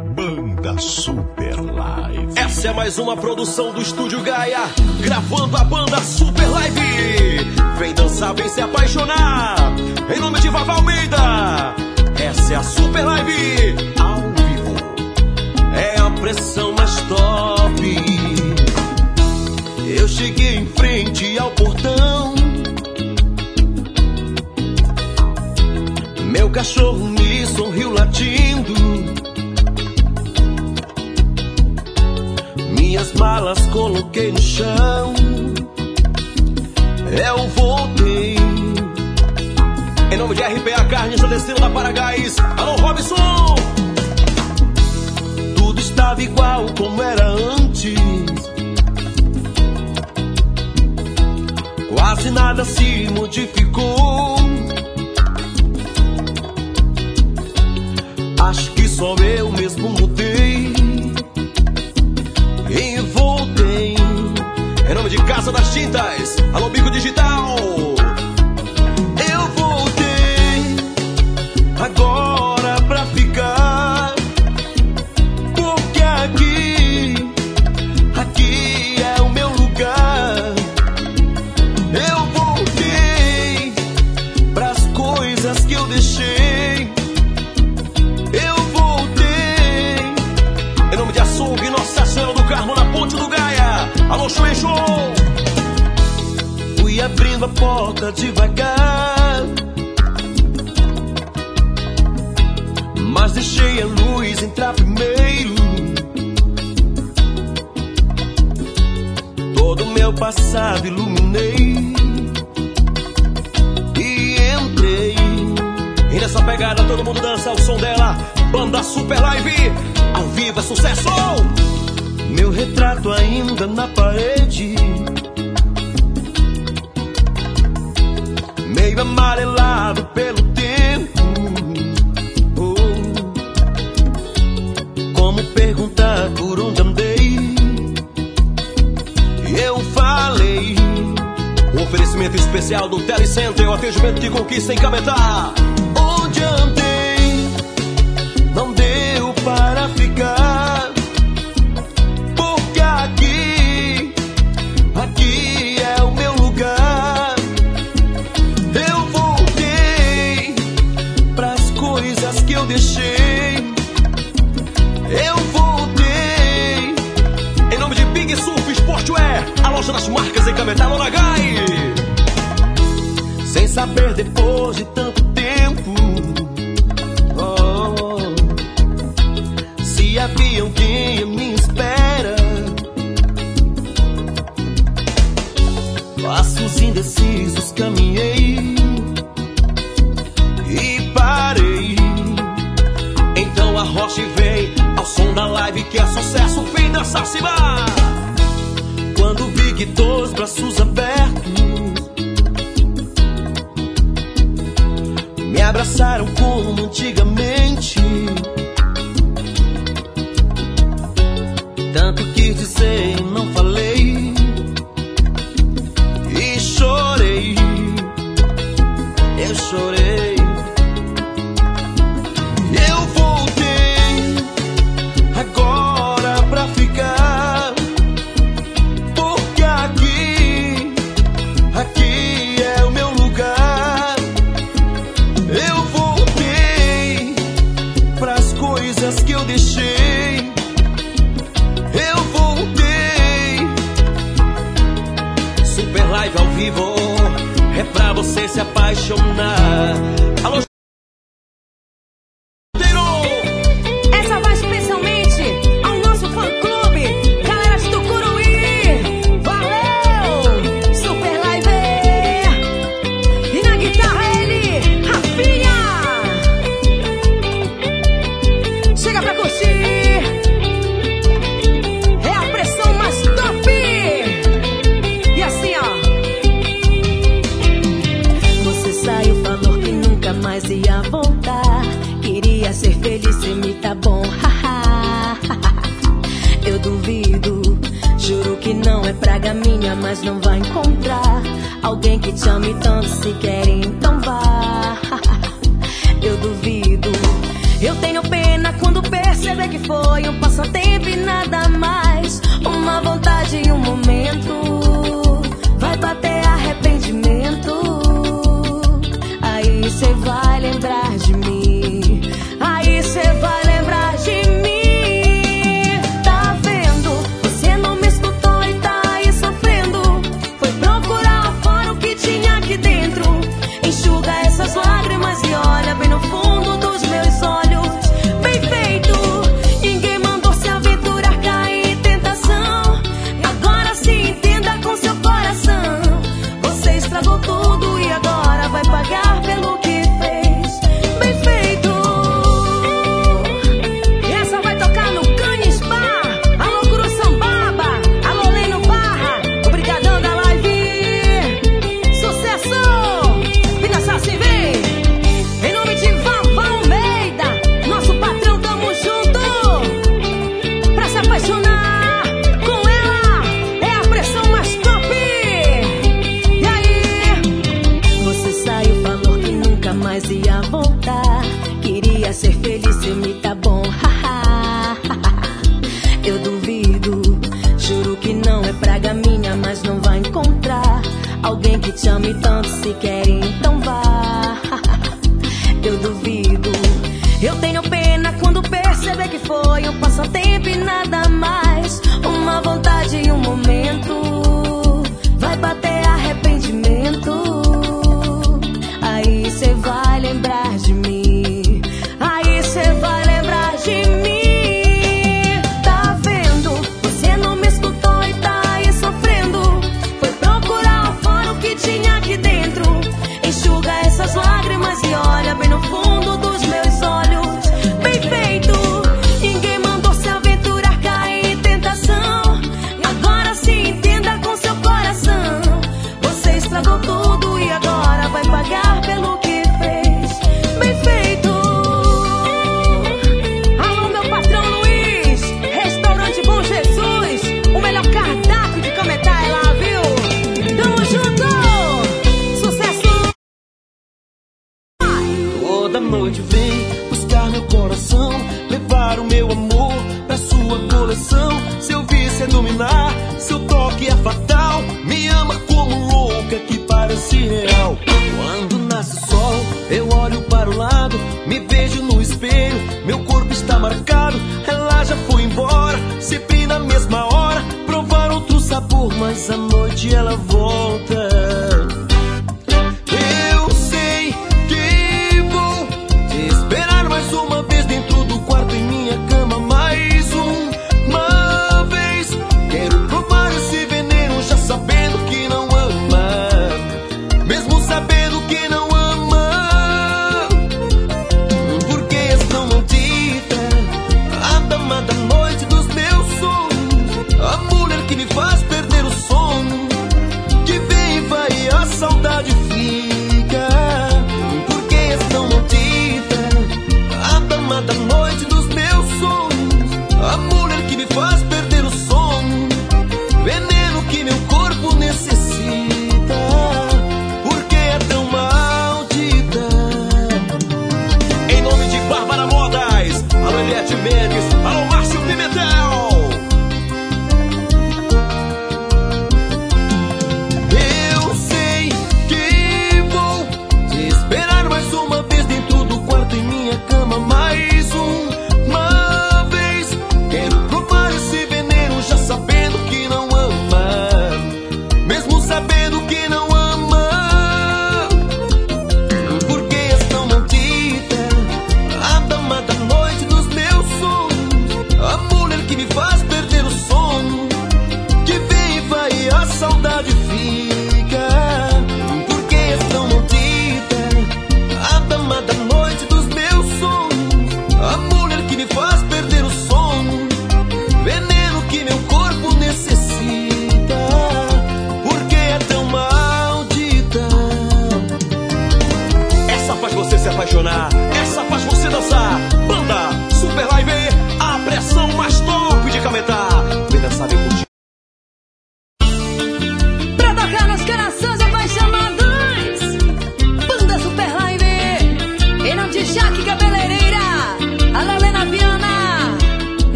Banda Super Live. Essa é mais uma produção do Estúdio Gaia, gravando a banda Super Live. Vem dançar, vem se apaixonar. Em nome de Vava Almeida. Essa é a Super Live ao vivo. É a pressão mais top. Eu cheguei em frente ao portão. Meu cachorro Malas coloquei no chão. Eu voltei. Em nome de RPA Carne, estou descendo da Paragás. Alô, Robson! Tudo estava igual como era antes. Quase nada se modificou. Acho que só eu mesmo mudei Casa das Tintas, alô Bico Digital. Devagar. Mas deixei a luz entrar primeiro. Todo meu passado iluminei. E entrei. E nessa pegada todo mundo dança o som dela. Banda Super Live, ao vivo é sucesso! Meu retrato ainda na parede. Meio amarelado pelo tempo. Oh. Como perguntar por onde andei? Eu falei. Oferecimento especial do Telecenter, o atendimento que conquista em Cametá. Tanto quis dizer e não falei.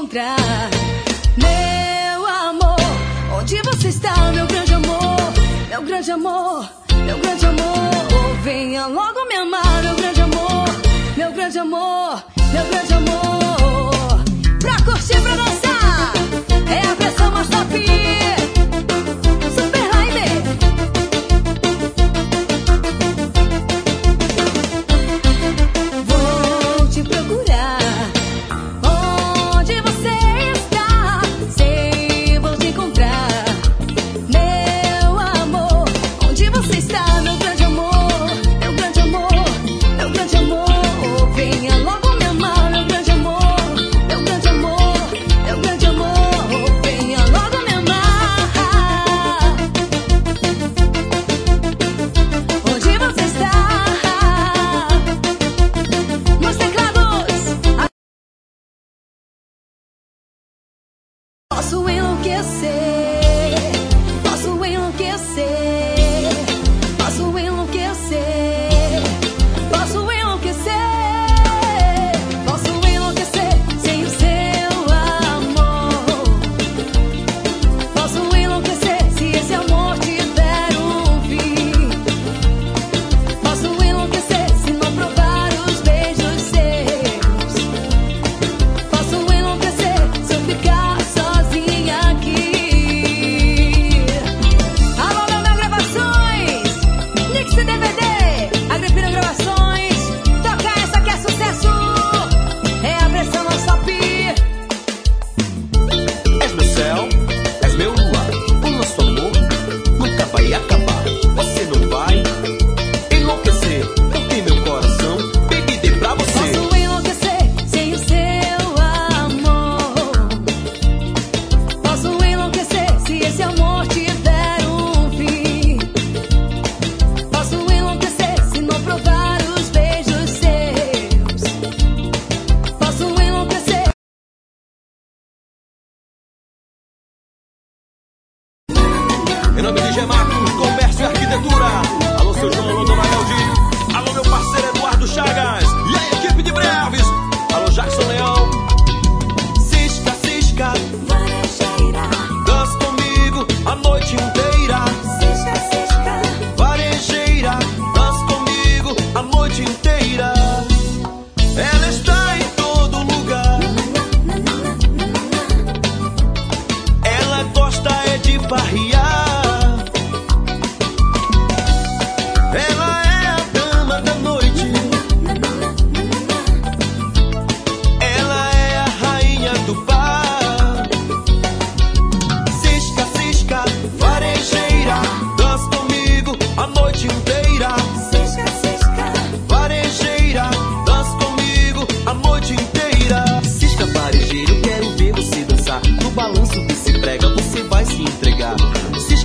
encontrar. Meu amor, onde você está, meu grande amor? Meu grande amor, meu grande amor. Oh, venha logo me amar, meu grande amor. Meu grande amor, meu grande amor. Pra curtir, pra dançar, é a versão Massapia. artesanato, comércio e arquitetura.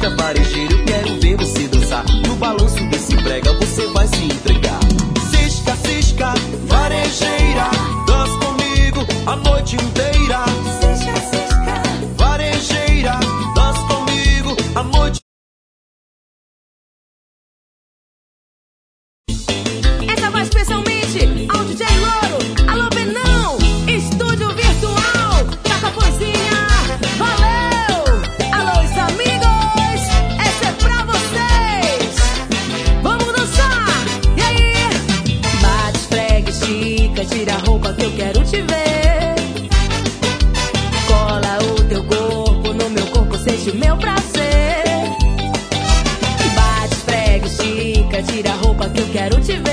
somebody meu prazer. Bate, prega, estica, tira a roupa que eu quero te ver.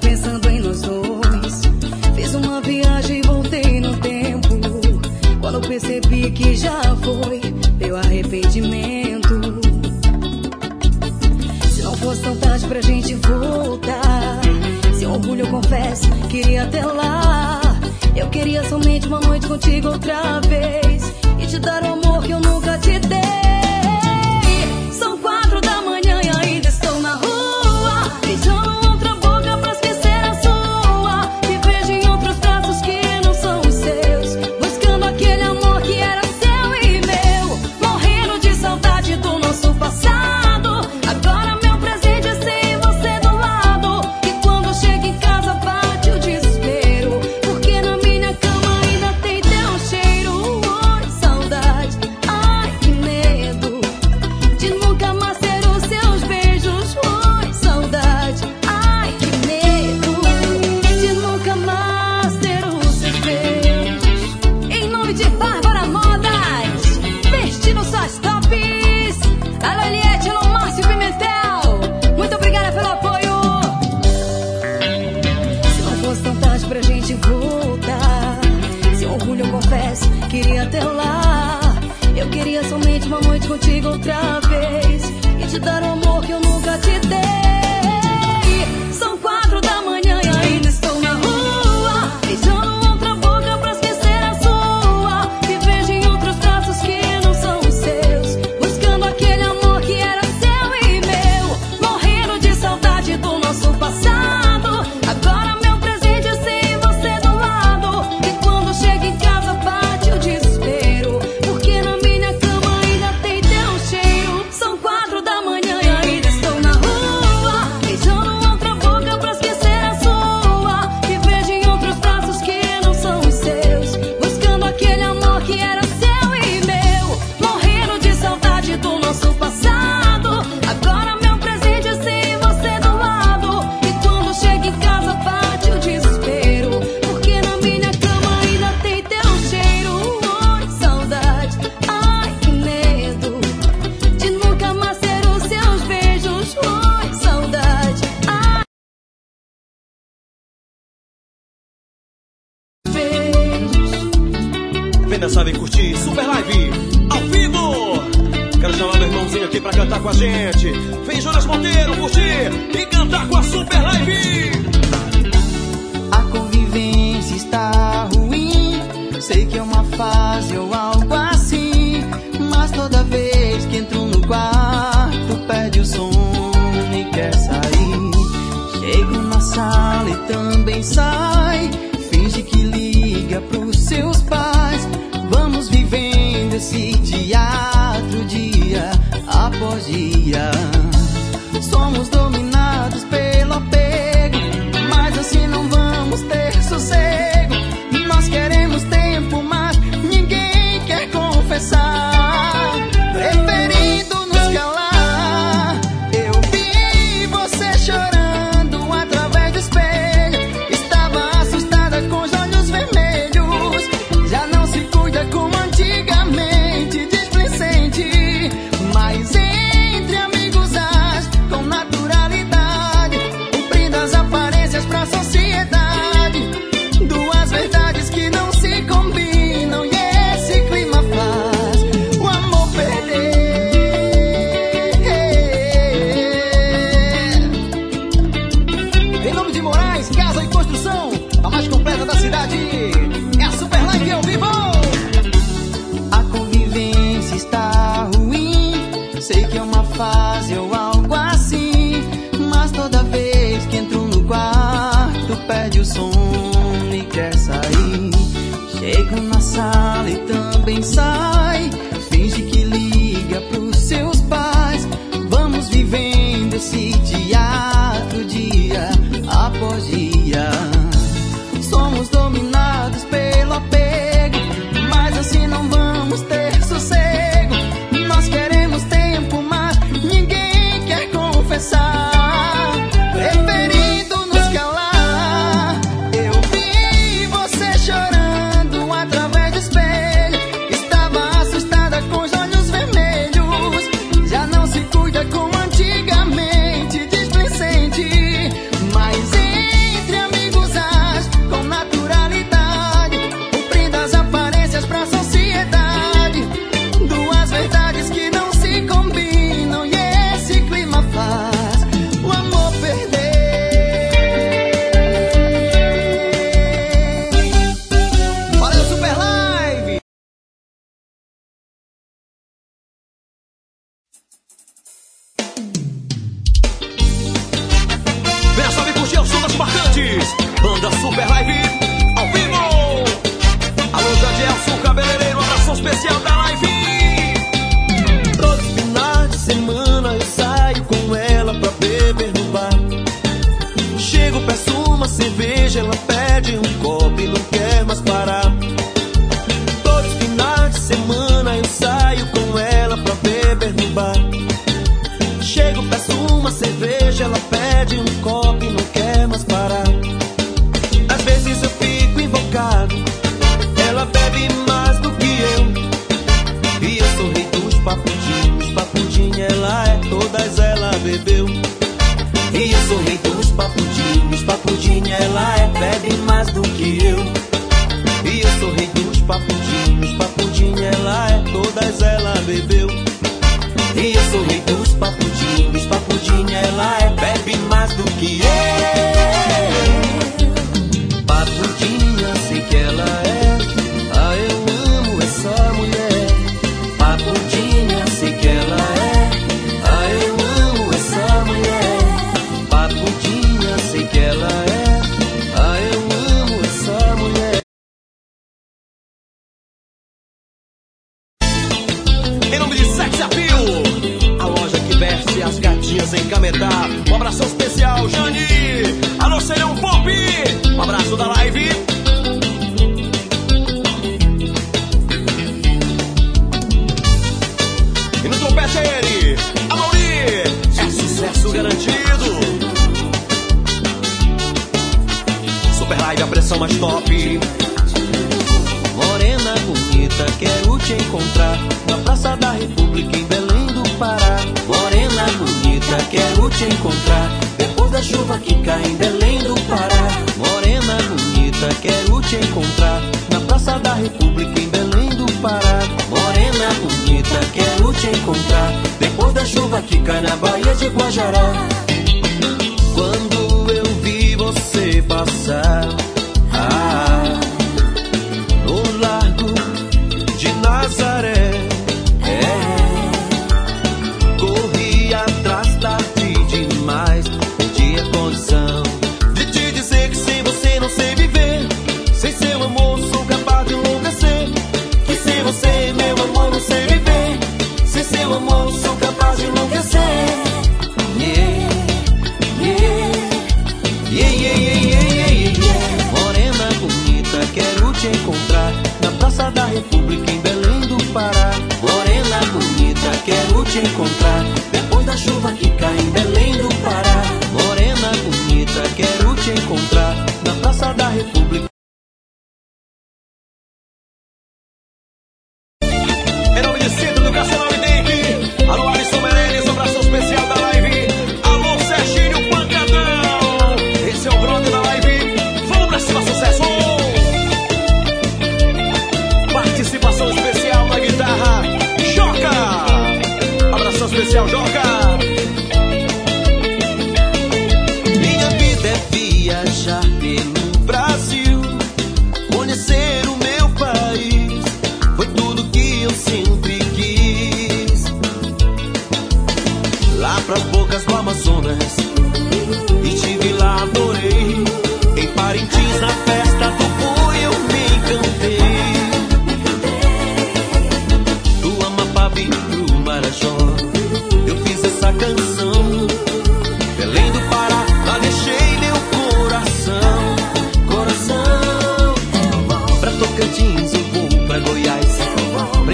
pensando em nós dois. Fiz uma viagem e voltei no tempo. Quando percebi que já foi, meu arrependimento. Se não fosse tão tarde pra gente voltar. se orgulho, eu confesso, queria até lá. Eu queria somente uma noite contigo outra vez. E te dar o amor que eu nunca te dei.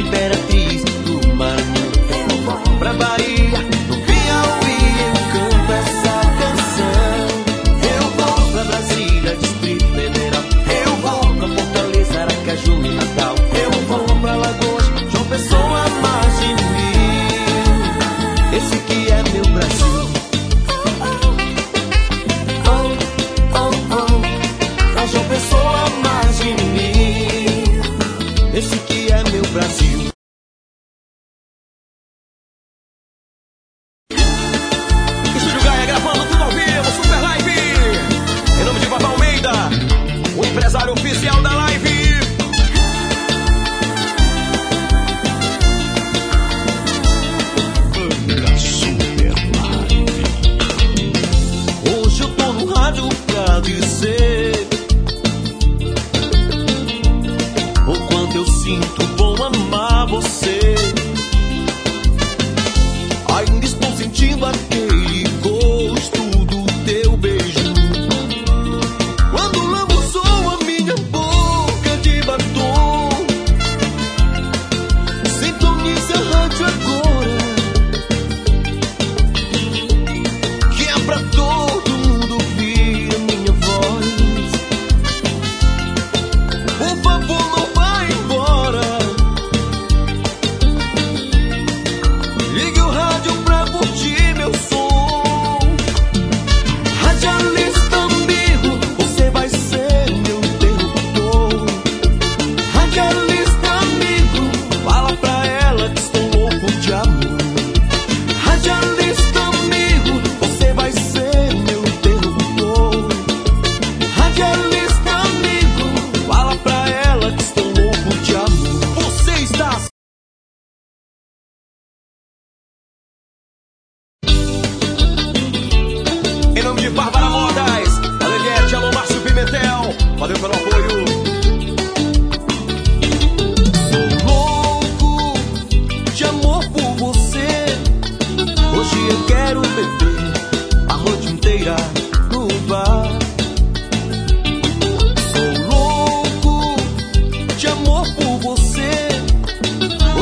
Pra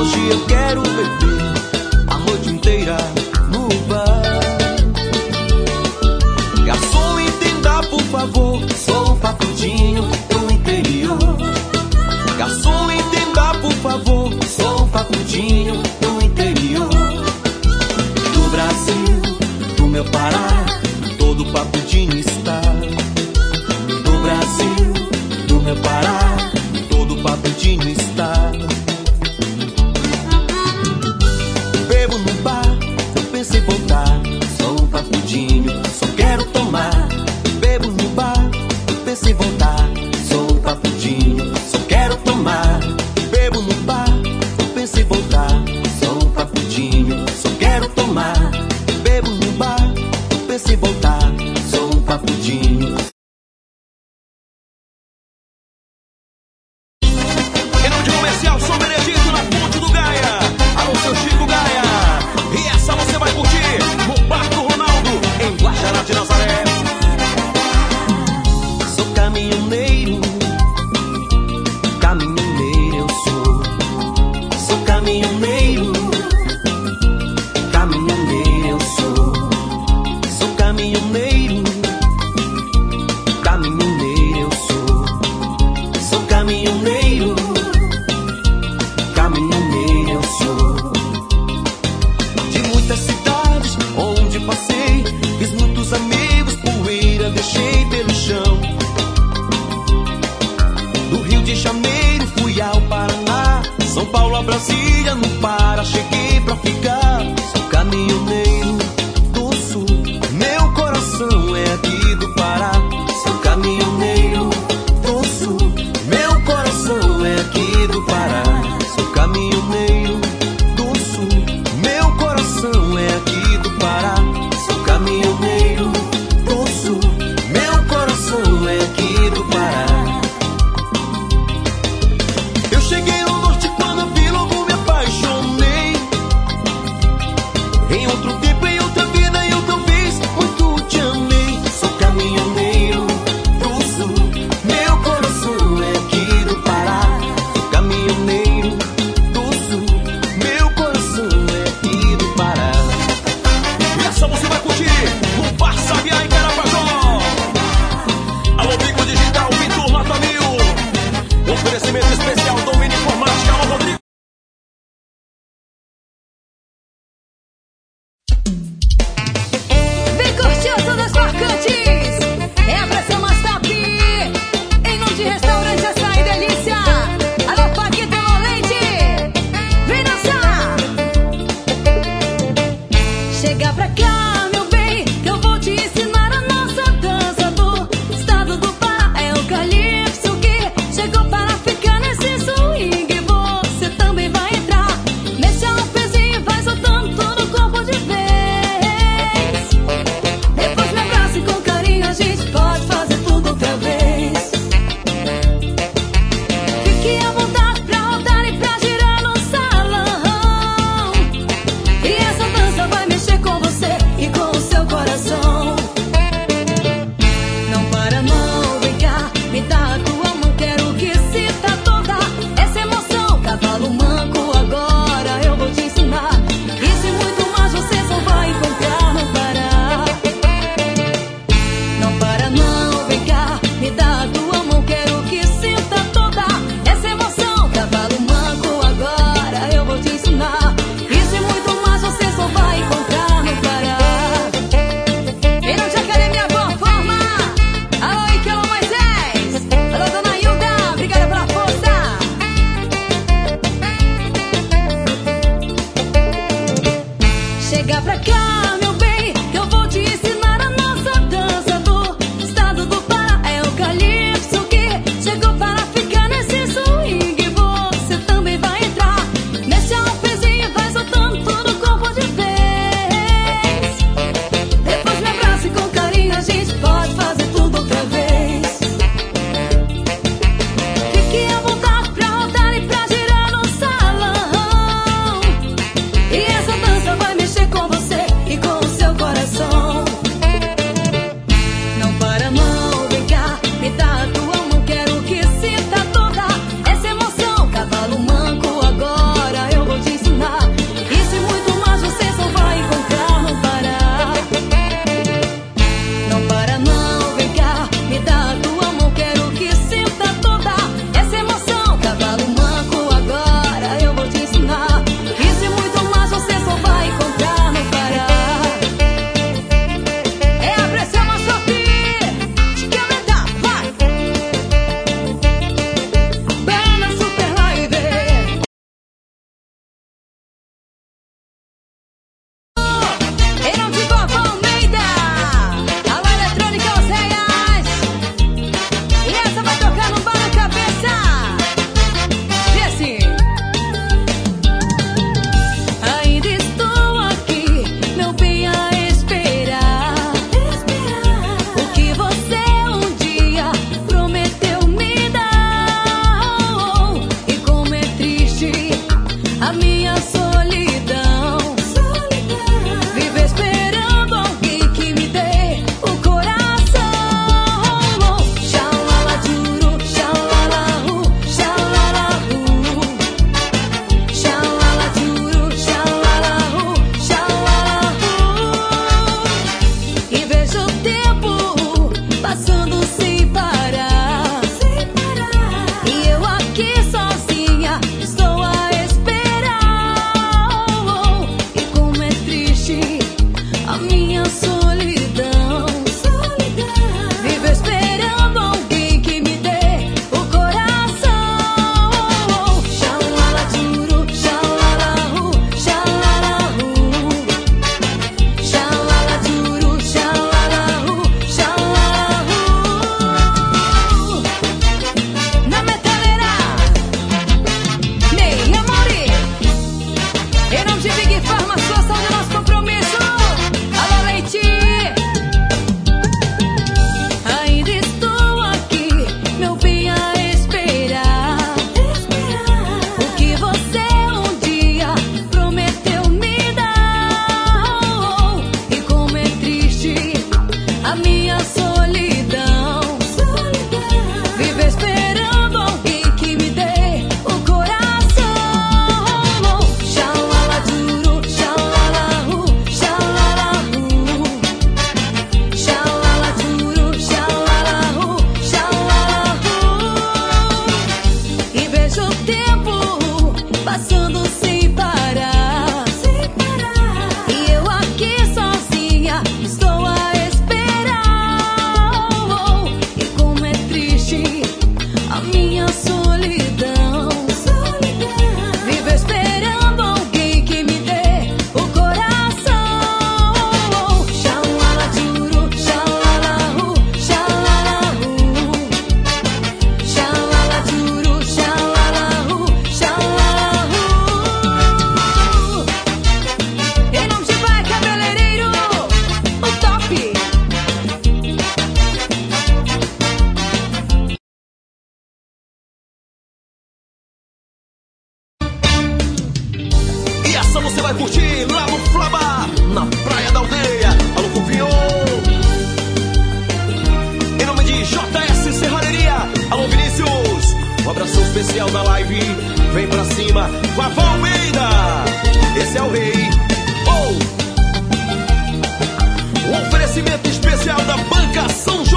Hoje eu quero beber para, cheguei pra ficar. Sou caminhoneiro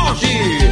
Jorge.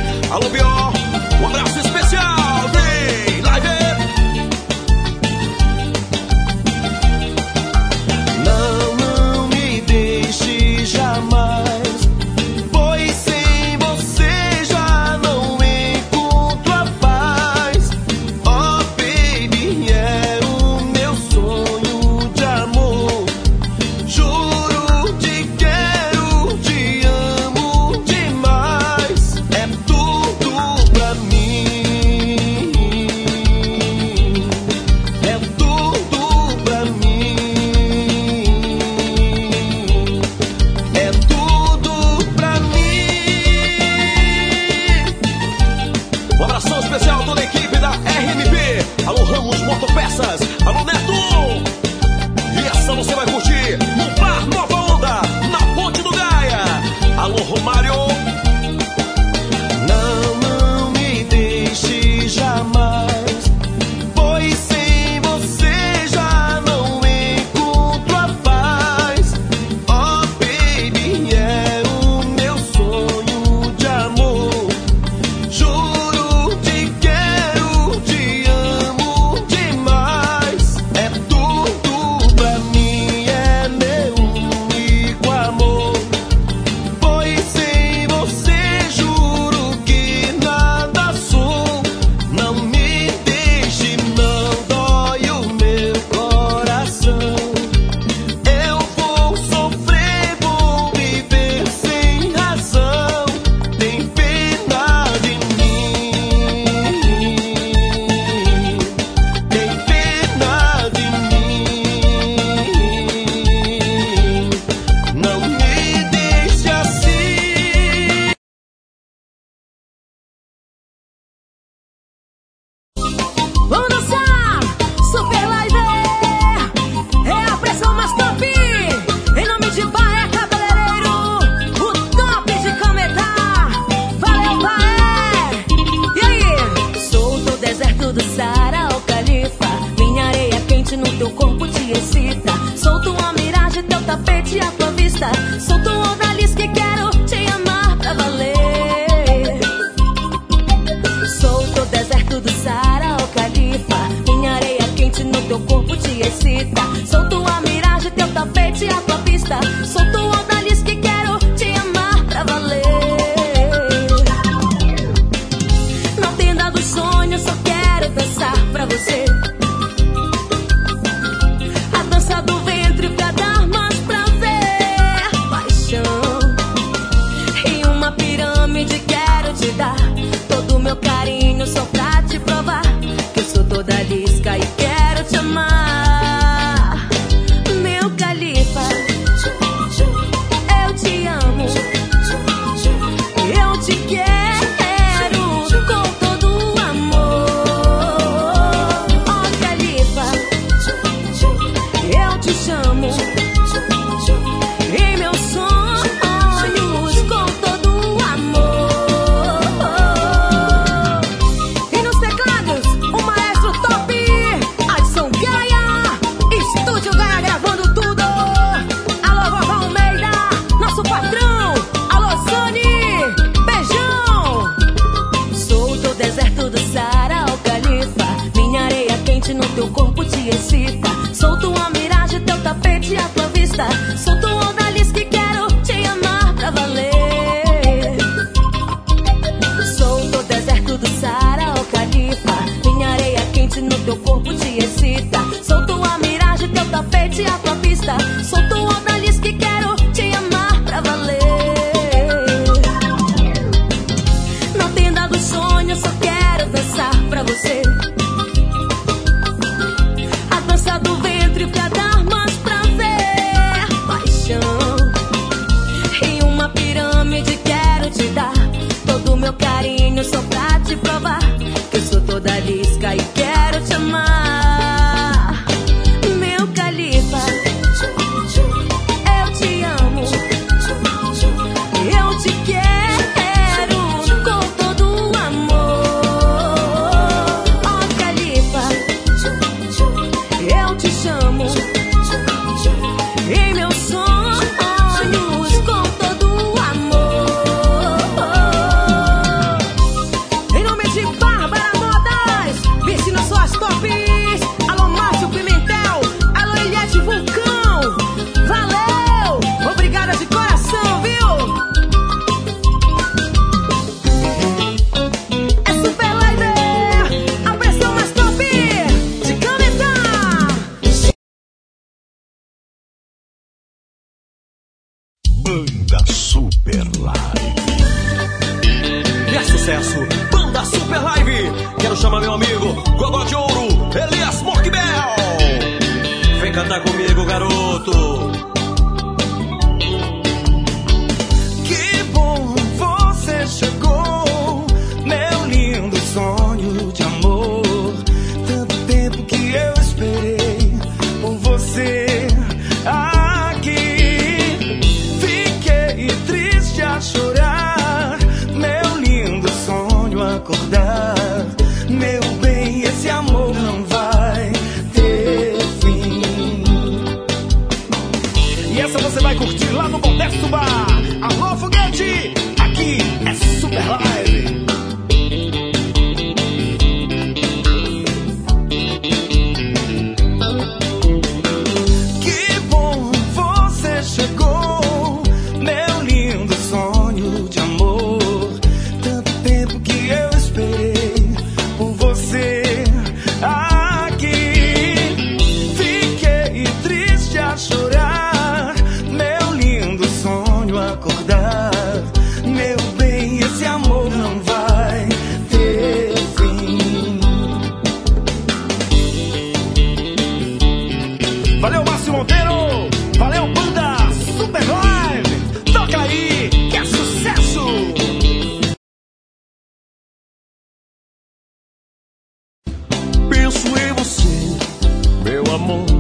Amor,